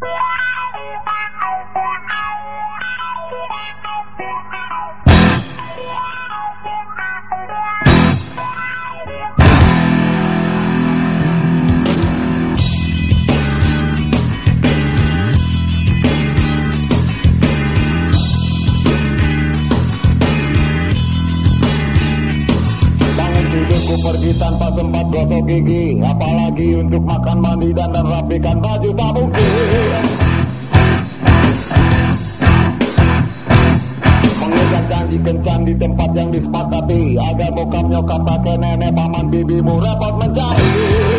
Yeah. pergi tanpa sempat gosok gigi Apalagi untuk makan mandi dan, dan rapikan baju tak mungkin. Mengejar janji kencan di tempat yang disepakati Agar bokap nyokap pakai nenek paman bibimu repot mencari.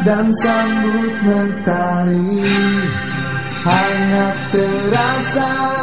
Dan sambut mentari hangat terasa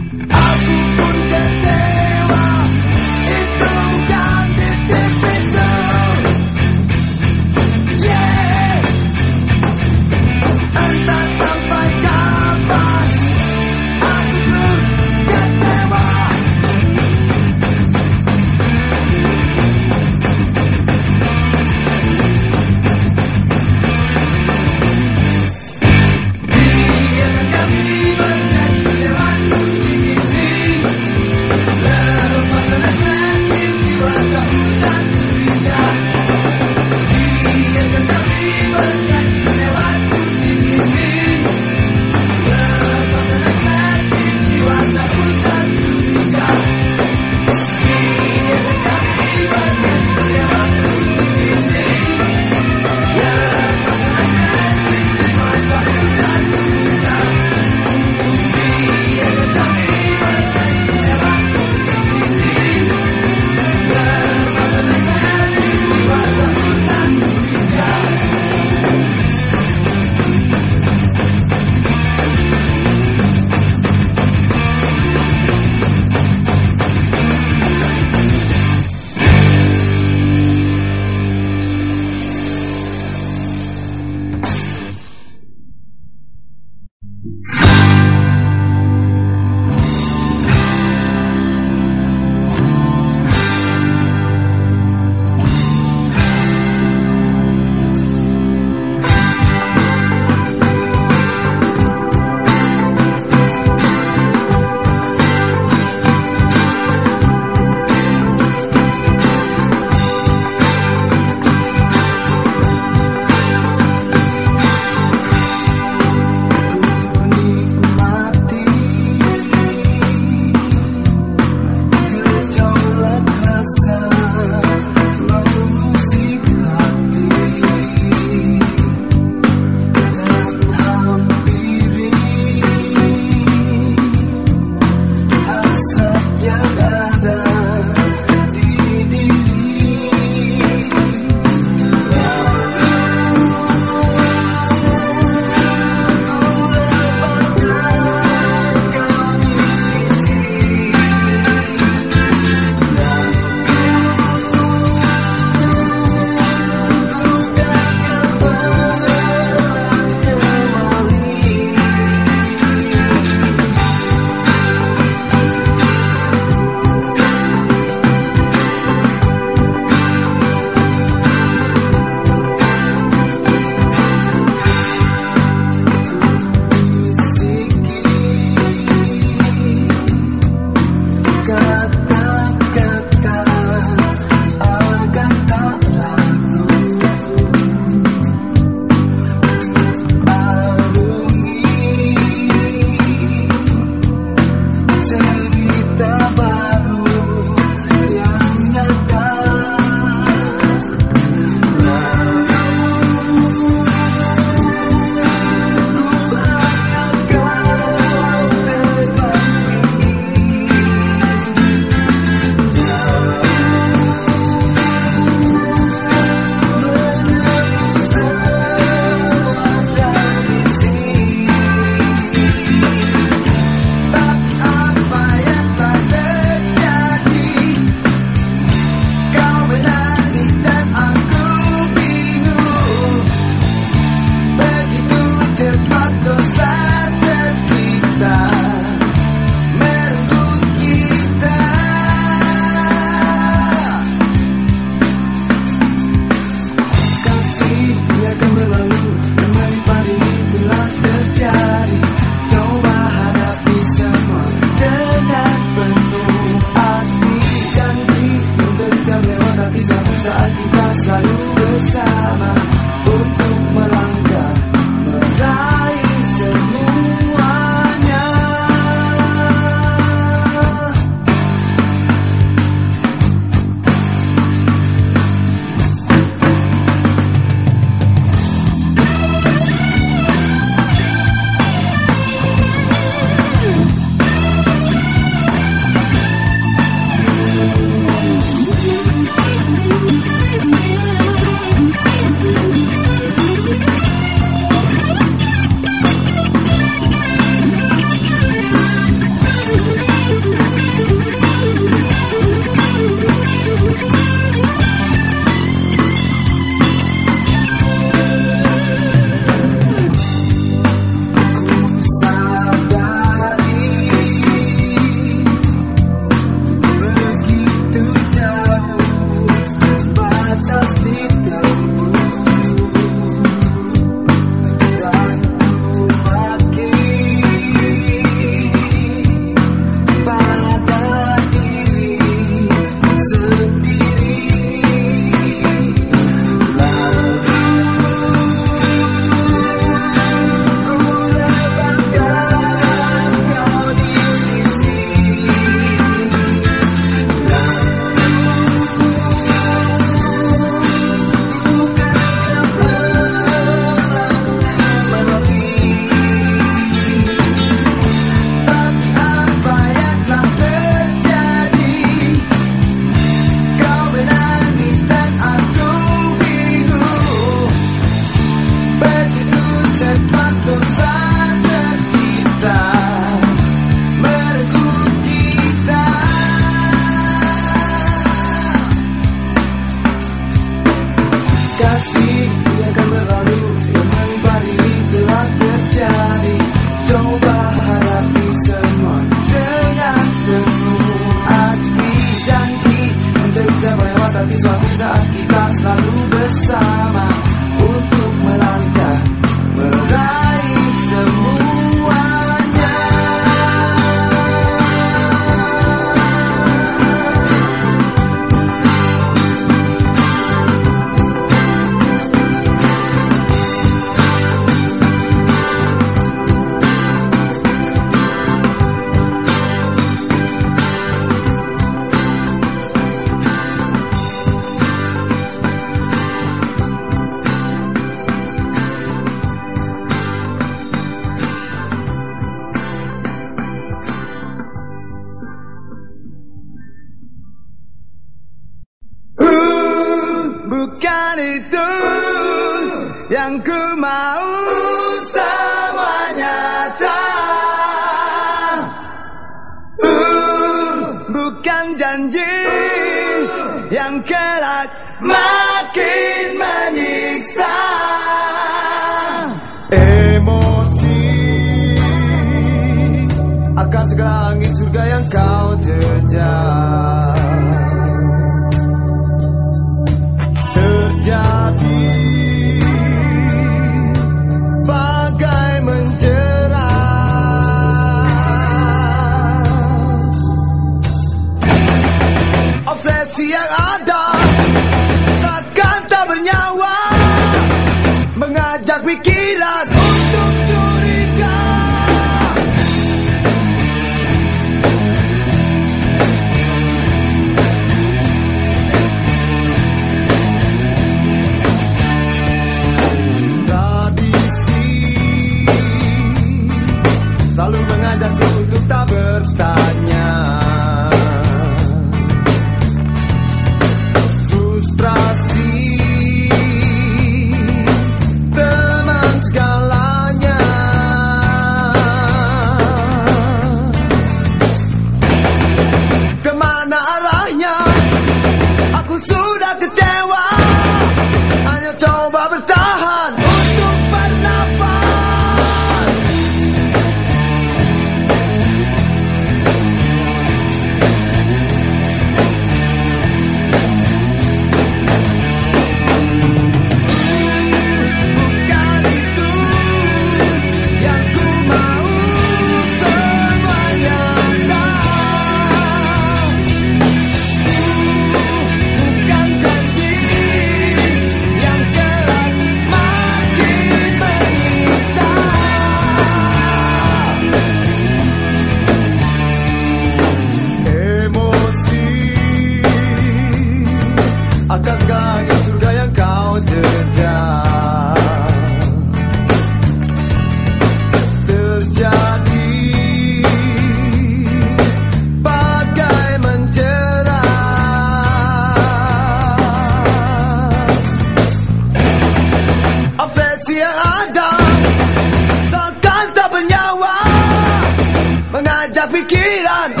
me quieran.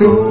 tú.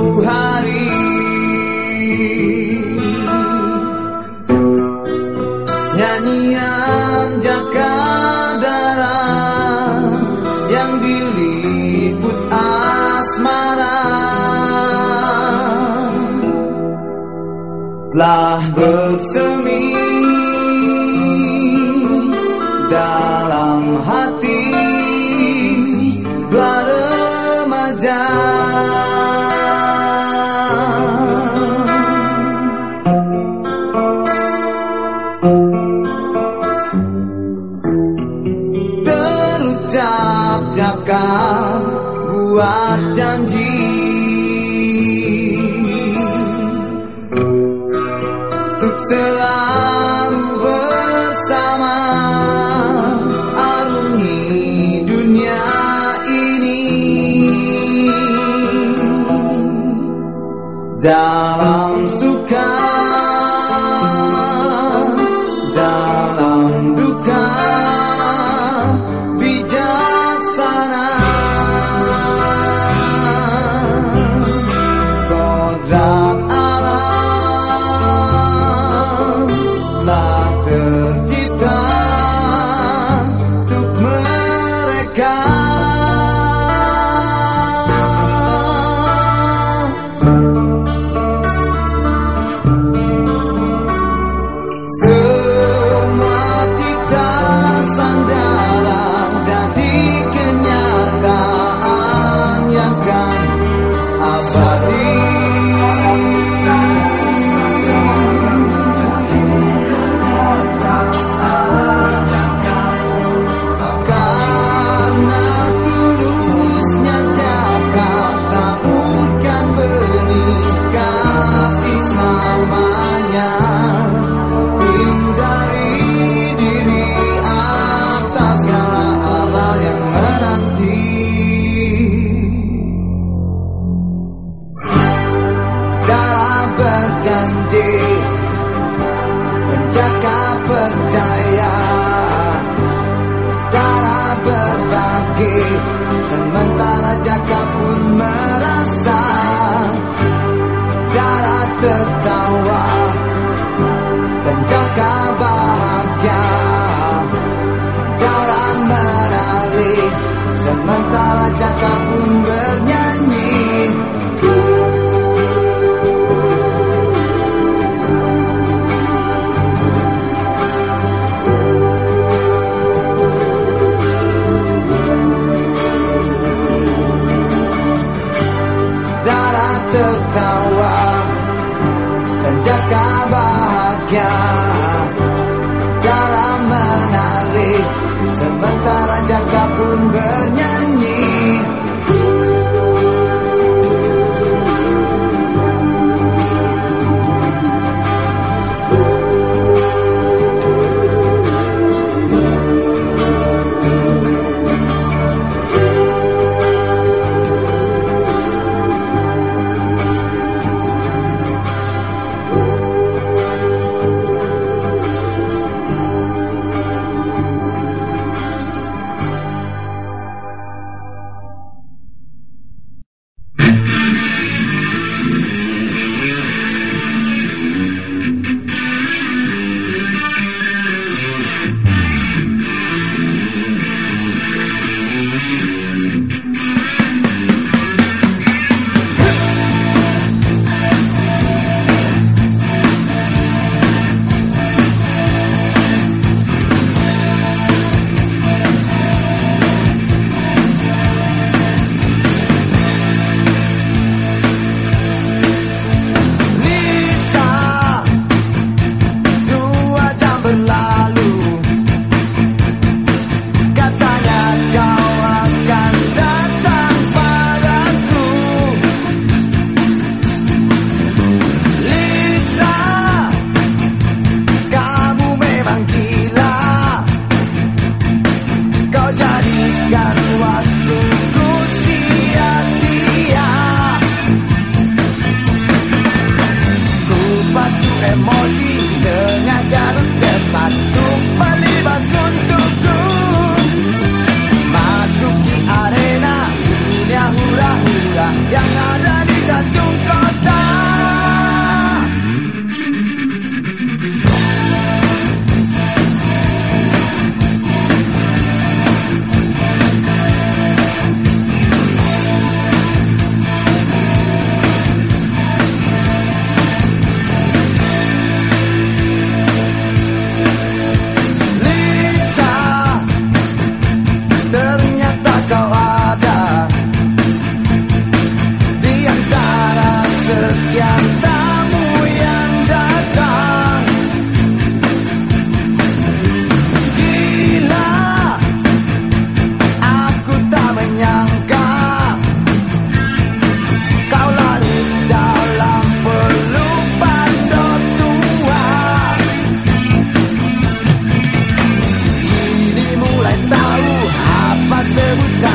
vas a gustar.